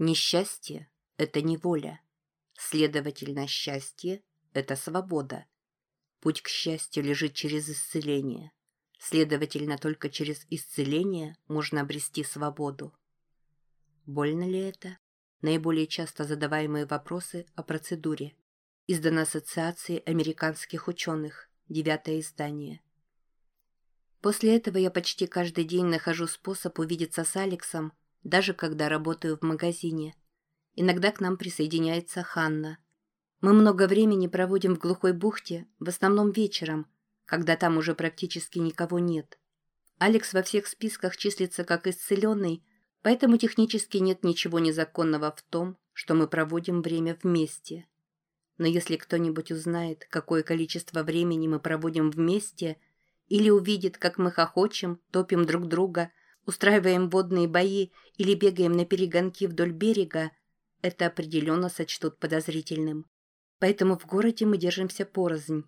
Несчастье – это неволя. Следовательно, счастье – это свобода. Путь к счастью лежит через исцеление. Следовательно, только через исцеление можно обрести свободу. Больно ли это? Наиболее часто задаваемые вопросы о процедуре. Издана Ассоциацией американских ученых. Девятое издание. После этого я почти каждый день нахожу способ увидеться с Алексом, даже когда работаю в магазине. Иногда к нам присоединяется Ханна. Мы много времени проводим в глухой бухте, в основном вечером, когда там уже практически никого нет. Алекс во всех списках числится как исцеленный, поэтому технически нет ничего незаконного в том, что мы проводим время вместе. Но если кто-нибудь узнает, какое количество времени мы проводим вместе, или увидит, как мы хохочем, топим друг друга, устраиваем водные бои или бегаем на перегонки вдоль берега, это определенно сочтут подозрительным. Поэтому в городе мы держимся порознь.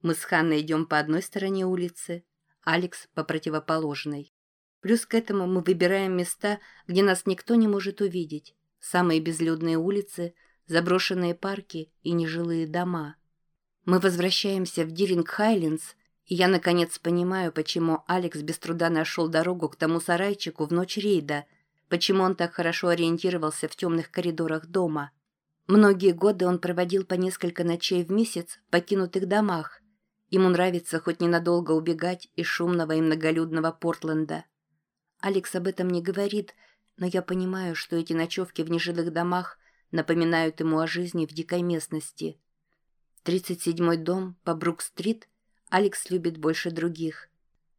Мы с Ханной идем по одной стороне улицы, Алекс по противоположной. Плюс к этому мы выбираем места, где нас никто не может увидеть. Самые безлюдные улицы, заброшенные парки и нежилые дома. Мы возвращаемся в Диринг-Хайлендс, и я наконец понимаю, почему Алекс без труда нашел дорогу к тому сарайчику в ночь рейда, почему он так хорошо ориентировался в темных коридорах дома. Многие годы он проводил по несколько ночей в месяц в покинутых домах. Ему нравится хоть ненадолго убегать из шумного и многолюдного Портленда. Алекс об этом не говорит, но я понимаю, что эти ночевки в нежилых домах напоминают ему о жизни в дикой местности. 37-й дом по Брук-стрит Алекс любит больше других.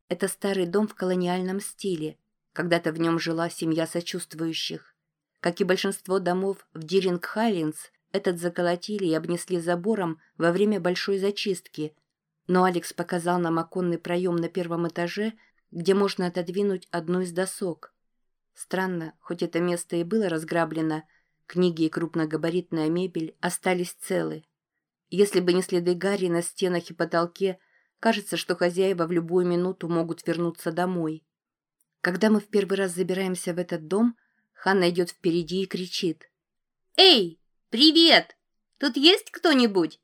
Это старый дом в колониальном стиле. Когда-то в нем жила семья сочувствующих. Как и большинство домов в Диринг-Хайлендс, этот заколотили и обнесли забором во время большой зачистки. Но Алекс показал нам оконный проем на первом этаже, где можно отодвинуть одну из досок. Странно, хоть это место и было разграблено, книги и крупногабаритная мебель остались целы. Если бы не следы Гарри на стенах и потолке, кажется, что хозяева в любую минуту могут вернуться домой. Когда мы в первый раз забираемся в этот дом, Ханна идет впереди и кричит. «Эй, привет! Тут есть кто-нибудь?»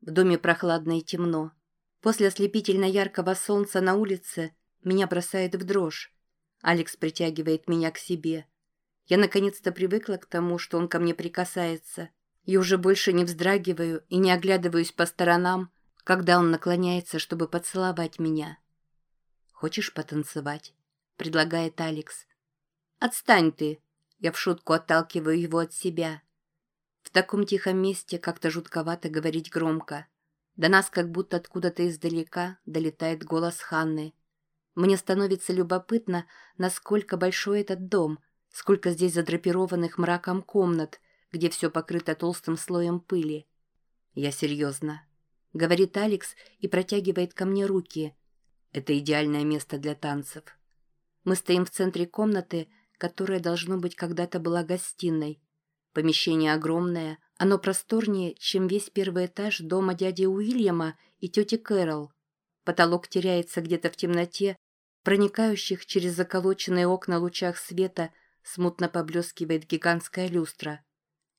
В доме прохладно и темно. После ослепительно яркого солнца на улице меня бросает в дрожь. Алекс притягивает меня к себе. Я наконец-то привыкла к тому, что он ко мне прикасается. И уже больше не вздрагиваю и не оглядываюсь по сторонам, когда он наклоняется, чтобы поцеловать меня. «Хочешь потанцевать?» предлагает Алекс. «Отстань ты!» Я в шутку отталкиваю его от себя. В таком тихом месте как-то жутковато говорить громко. До нас как будто откуда-то издалека долетает голос Ханны. Мне становится любопытно, насколько большой этот дом, сколько здесь задрапированных мраком комнат, где все покрыто толстым слоем пыли. «Я серьезно», — говорит Алекс и протягивает ко мне руки. «Это идеальное место для танцев». Мы стоим в центре комнаты, которая, должно быть, когда-то была гостиной. Помещение огромное, оно просторнее, чем весь первый этаж дома дяди Уильяма и тети Кэрол. Потолок теряется где-то в темноте, проникающих через заколоченные окна лучах света смутно поблескивает гигантская люстра.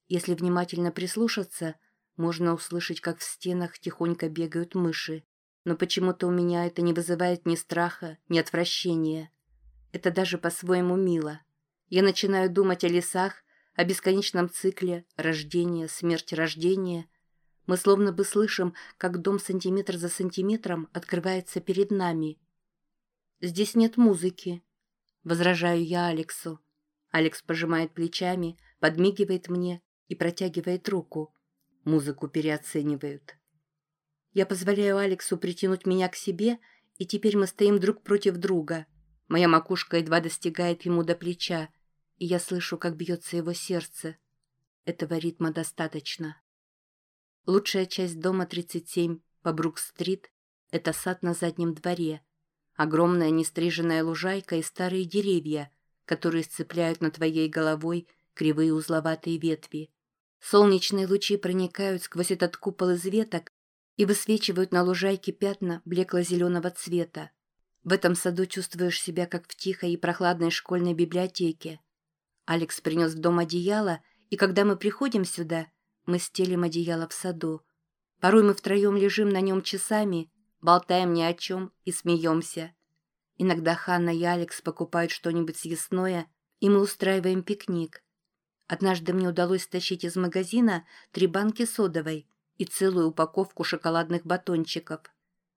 Если внимательно прислушаться, можно услышать, как в стенах тихонько бегают мыши. Но почему-то у меня это не вызывает ни страха, ни отвращения. Это даже по-своему мило. Я начинаю думать о лесах, о бесконечном цикле рождения, смерть, рождения. Мы словно бы слышим, как дом сантиметр за сантиметром открывается перед нами. «Здесь нет музыки», — возражаю я Алексу. Алекс пожимает плечами, подмигивает мне и протягивает руку. Музыку переоценивают. Я позволяю Алексу притянуть меня к себе, и теперь мы стоим друг против друга — Моя макушка едва достигает ему до плеча, и я слышу, как бьется его сердце. Этого ритма достаточно. Лучшая часть дома 37 по Брук-стрит — это сад на заднем дворе. Огромная нестриженная лужайка и старые деревья, которые сцепляют над твоей головой кривые узловатые ветви. Солнечные лучи проникают сквозь этот купол из веток и высвечивают на лужайке пятна блекло-зеленого цвета. В этом саду чувствуешь себя, как в тихой и прохладной школьной библиотеке. Алекс принес в дом одеяло, и когда мы приходим сюда, мы стелим одеяло в саду. Порой мы втроем лежим на нем часами, болтаем ни о чем и смеемся. Иногда Ханна и Алекс покупают что-нибудь съестное, и мы устраиваем пикник. Однажды мне удалось стащить из магазина три банки содовой и целую упаковку шоколадных батончиков.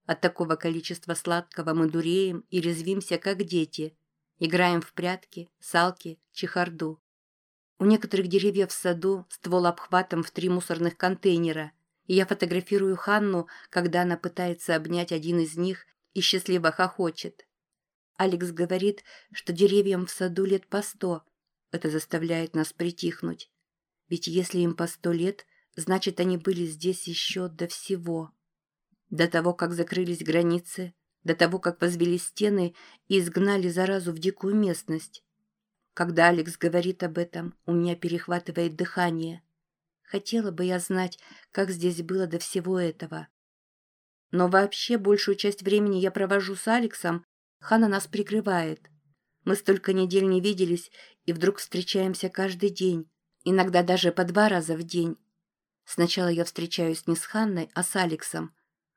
От такого количества сладкого мы дуреем и резвимся, как дети. Играем в прятки, салки, чехарду. У некоторых деревьев в саду ствол обхватом в три мусорных контейнера, и я фотографирую Ханну, когда она пытается обнять один из них и счастливо хохочет. Алекс говорит, что деревьям в саду лет по сто. Это заставляет нас притихнуть. Ведь если им по сто лет, значит, они были здесь еще до всего. До того, как закрылись границы, до того, как возвели стены и изгнали заразу в дикую местность. Когда Алекс говорит об этом, у меня перехватывает дыхание. Хотела бы я знать, как здесь было до всего этого. Но вообще большую часть времени я провожу с Алексом, Хана нас прикрывает. Мы столько недель не виделись и вдруг встречаемся каждый день, иногда даже по два раза в день. Сначала я встречаюсь не с Ханной, а с Алексом,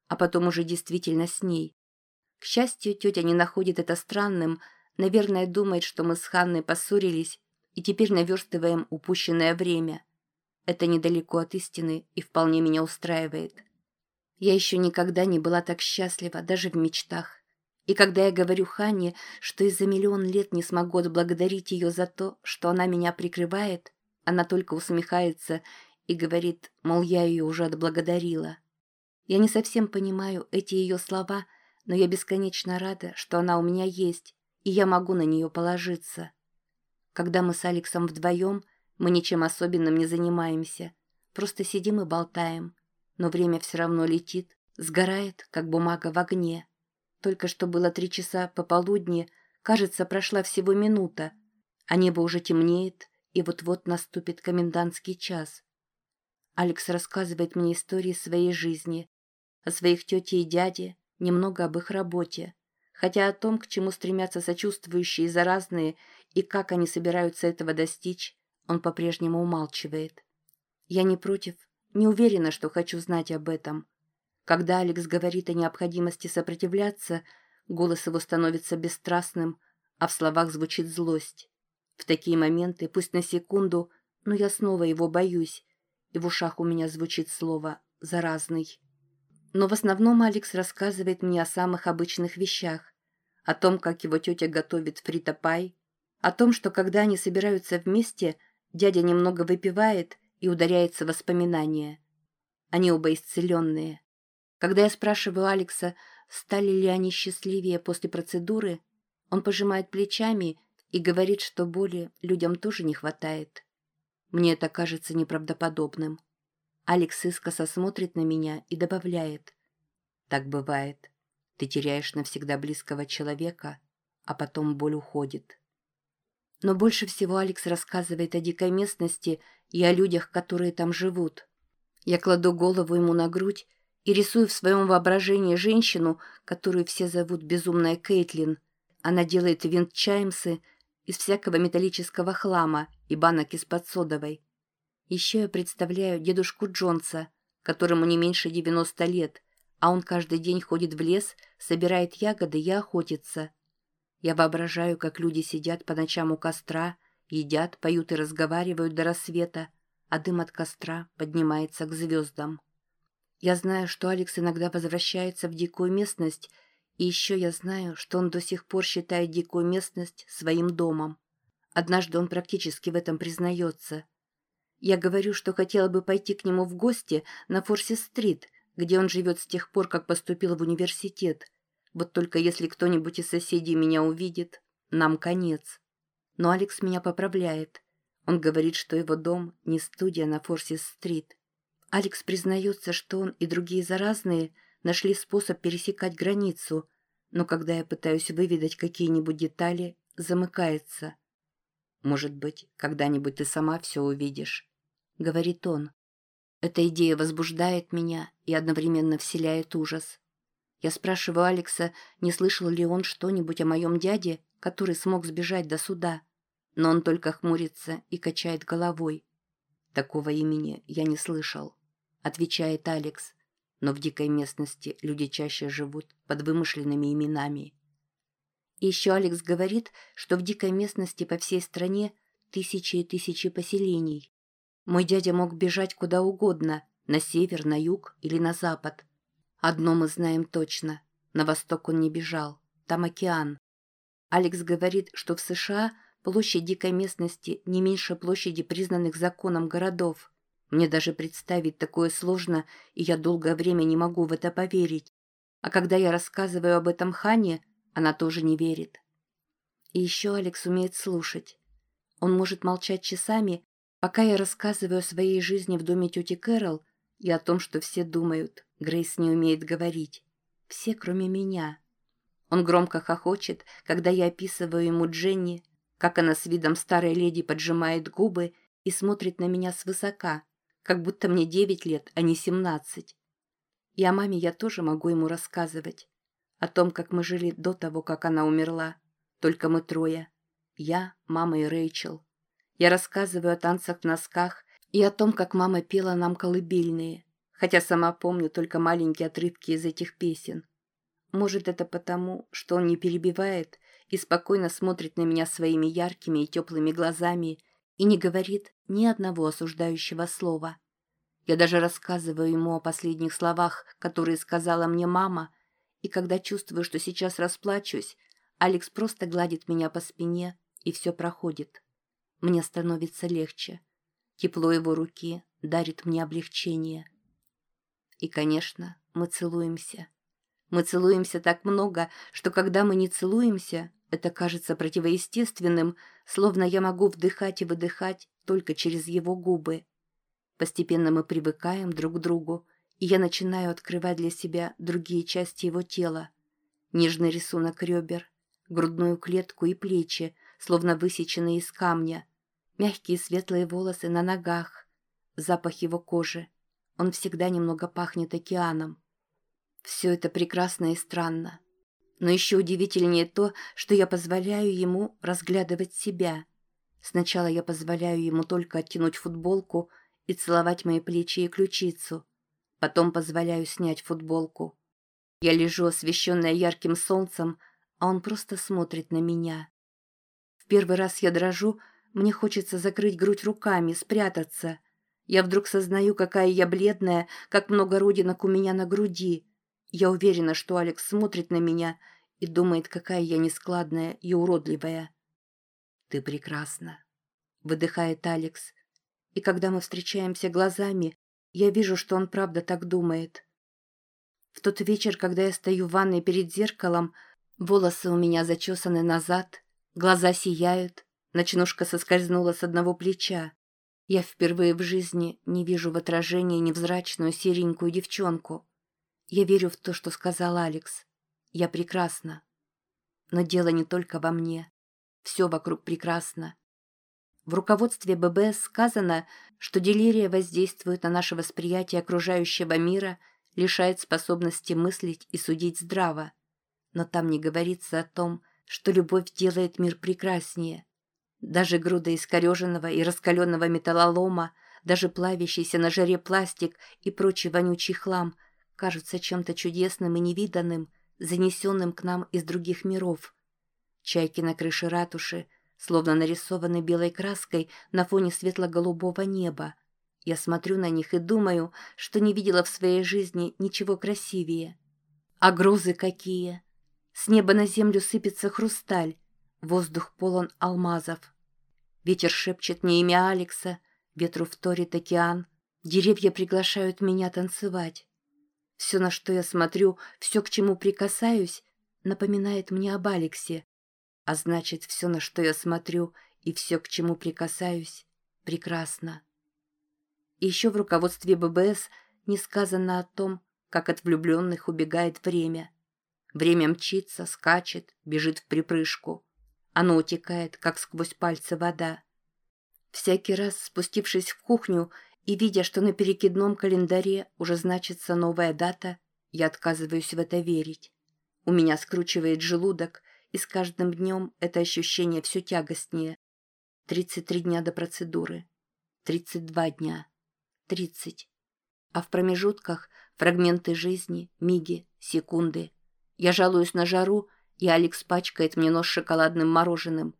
а потом уже действительно с ней. К счастью, тетя не находит это странным, наверное, думает, что мы с Ханной поссорились и теперь наверстываем упущенное время. Это недалеко от истины и вполне меня устраивает. Я еще никогда не была так счастлива, даже в мечтах. И когда я говорю Хане, что из-за миллион лет не смогу отблагодарить ее за то, что она меня прикрывает, она только усмехается и говорит, мол, я ее уже отблагодарила. Я не совсем понимаю эти ее слова, но я бесконечно рада, что она у меня есть, и я могу на нее положиться. Когда мы с Алексом вдвоем, мы ничем особенным не занимаемся, просто сидим и болтаем, но время все равно летит, сгорает, как бумага в огне. Только что было три часа пополудни, кажется, прошла всего минута, а небо уже темнеет, и вот-вот наступит комендантский час. Алекс рассказывает мне истории своей жизни, о своих тете и дяде, немного об их работе. Хотя о том, к чему стремятся сочувствующие и заразные, и как они собираются этого достичь, он по-прежнему умалчивает. Я не против, не уверена, что хочу знать об этом. Когда Алекс говорит о необходимости сопротивляться, голос его становится бесстрастным, а в словах звучит злость. В такие моменты, пусть на секунду, но я снова его боюсь, и в ушах у меня звучит слово «заразный». Но в основном Алекс рассказывает мне о самых обычных вещах. О том, как его тетя готовит фрита-пай. О том, что когда они собираются вместе, дядя немного выпивает и ударяется в воспоминания. Они оба исцеленные. Когда я спрашиваю Алекса, стали ли они счастливее после процедуры, он пожимает плечами и говорит, что боли людям тоже не хватает. Мне это кажется неправдоподобным. Алекс искоса смотрит на меня и добавляет. Так бывает. Ты теряешь навсегда близкого человека, а потом боль уходит. Но больше всего Алекс рассказывает о дикой местности и о людях, которые там живут. Я кладу голову ему на грудь и рисую в своем воображении женщину, которую все зовут безумная Кейтлин. Она делает винт-чаймсы из всякого металлического хлама и банок из-под содовой. Еще я представляю дедушку Джонса, которому не меньше 90 лет, а он каждый день ходит в лес, собирает ягоды и охотится. Я воображаю, как люди сидят по ночам у костра, едят, поют и разговаривают до рассвета, а дым от костра поднимается к звездам. Я знаю, что Алекс иногда возвращается в дикую местность, и еще я знаю, что он до сих пор считает дикую местность своим домом. Однажды он практически в этом признается – я говорю, что хотела бы пойти к нему в гости на Форси-стрит, где он живет с тех пор, как поступил в университет. Вот только если кто-нибудь из соседей меня увидит, нам конец. Но Алекс меня поправляет. Он говорит, что его дом не студия на Форси-стрит. Алекс признается, что он и другие заразные нашли способ пересекать границу, но когда я пытаюсь выведать какие-нибудь детали, замыкается – может быть, когда-нибудь ты сама все увидишь», — говорит он. Эта идея возбуждает меня и одновременно вселяет ужас. Я спрашиваю Алекса, не слышал ли он что-нибудь о моем дяде, который смог сбежать до суда. Но он только хмурится и качает головой. «Такого имени я не слышал», — отвечает Алекс. «Но в дикой местности люди чаще живут под вымышленными именами». Еще Алекс говорит, что в дикой местности по всей стране тысячи и тысячи поселений. Мой дядя мог бежать куда угодно, на север, на юг или на запад. Одно мы знаем точно. На восток он не бежал. Там океан. Алекс говорит, что в США площадь дикой местности не меньше площади признанных законом городов. Мне даже представить такое сложно, и я долгое время не могу в это поверить. А когда я рассказываю об этом Хане, она тоже не верит. И еще Алекс умеет слушать. Он может молчать часами, пока я рассказываю о своей жизни в доме тети Кэрол и о том, что все думают, Грейс не умеет говорить. Все, кроме меня. Он громко хохочет, когда я описываю ему Дженни, как она с видом старой леди поджимает губы и смотрит на меня свысока, как будто мне девять лет, а не семнадцать. И о маме я тоже могу ему рассказывать о том, как мы жили до того, как она умерла. Только мы трое. Я, мама и Рэйчел. Я рассказываю о танцах в носках и о том, как мама пела нам колыбельные, хотя сама помню только маленькие отрывки из этих песен. Может, это потому, что он не перебивает и спокойно смотрит на меня своими яркими и теплыми глазами и не говорит ни одного осуждающего слова. Я даже рассказываю ему о последних словах, которые сказала мне мама, и когда чувствую, что сейчас расплачусь, Алекс просто гладит меня по спине, и все проходит. Мне становится легче. Тепло его руки дарит мне облегчение. И, конечно, мы целуемся. Мы целуемся так много, что когда мы не целуемся, это кажется противоестественным, словно я могу вдыхать и выдыхать только через его губы. Постепенно мы привыкаем друг к другу, и я начинаю открывать для себя другие части его тела. Нежный рисунок ребер, грудную клетку и плечи, словно высеченные из камня, мягкие светлые волосы на ногах, запах его кожи. Он всегда немного пахнет океаном. Все это прекрасно и странно. Но еще удивительнее то, что я позволяю ему разглядывать себя. Сначала я позволяю ему только оттянуть футболку и целовать мои плечи и ключицу – Потом позволяю снять футболку. Я лежу, освещенная ярким солнцем, а он просто смотрит на меня. В первый раз я дрожу, мне хочется закрыть грудь руками, спрятаться. Я вдруг сознаю, какая я бледная, как много родинок у меня на груди. Я уверена, что Алекс смотрит на меня и думает, какая я нескладная и уродливая. «Ты прекрасна», — выдыхает Алекс. И когда мы встречаемся глазами, я вижу, что он правда так думает. В тот вечер, когда я стою в ванной перед зеркалом, волосы у меня зачесаны назад, глаза сияют, ночнушка соскользнула с одного плеча. Я впервые в жизни не вижу в отражении невзрачную серенькую девчонку. Я верю в то, что сказал Алекс. Я прекрасна. Но дело не только во мне. Все вокруг прекрасно. В руководстве ББС сказано, что делирия воздействует на наше восприятие окружающего мира, лишает способности мыслить и судить здраво. Но там не говорится о том, что любовь делает мир прекраснее. Даже груда искореженного и раскаленного металлолома, даже плавящийся на жаре пластик и прочий вонючий хлам кажутся чем-то чудесным и невиданным, занесенным к нам из других миров. Чайки на крыше ратуши – словно нарисованы белой краской на фоне светло-голубого неба. Я смотрю на них и думаю, что не видела в своей жизни ничего красивее. А грузы какие! С неба на землю сыпется хрусталь, воздух полон алмазов. Ветер шепчет мне имя Алекса, ветру вторит океан, деревья приглашают меня танцевать. Все, на что я смотрю, все, к чему прикасаюсь, напоминает мне об Алексе, а значит, все, на что я смотрю, и все, к чему прикасаюсь, прекрасно. Еще в руководстве ББС не сказано о том, как от влюбленных убегает время. Время мчится, скачет, бежит в припрыжку. Оно утекает, как сквозь пальцы вода. Всякий раз, спустившись в кухню и видя, что на перекидном календаре уже значится новая дата, я отказываюсь в это верить. У меня скручивает желудок, и с каждым днем это ощущение все тягостнее. 33 дня до процедуры. 32 дня. 30. А в промежутках фрагменты жизни, миги, секунды. Я жалуюсь на жару, и Алекс пачкает мне нос шоколадным мороженым.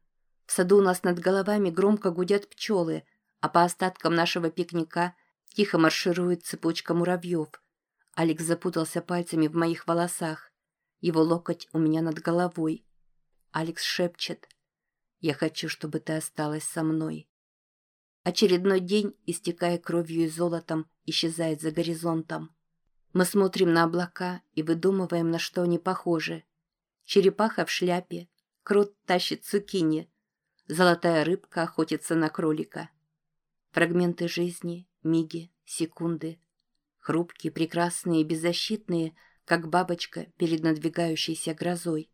В саду у нас над головами громко гудят пчелы, а по остаткам нашего пикника тихо марширует цепочка муравьев. Алекс запутался пальцами в моих волосах. Его локоть у меня над головой. Алекс шепчет. «Я хочу, чтобы ты осталась со мной». Очередной день, истекая кровью и золотом, исчезает за горизонтом. Мы смотрим на облака и выдумываем, на что они похожи. Черепаха в шляпе, крот тащит цукини, золотая рыбка охотится на кролика. Фрагменты жизни, миги, секунды. Хрупкие, прекрасные и беззащитные, как бабочка перед надвигающейся грозой.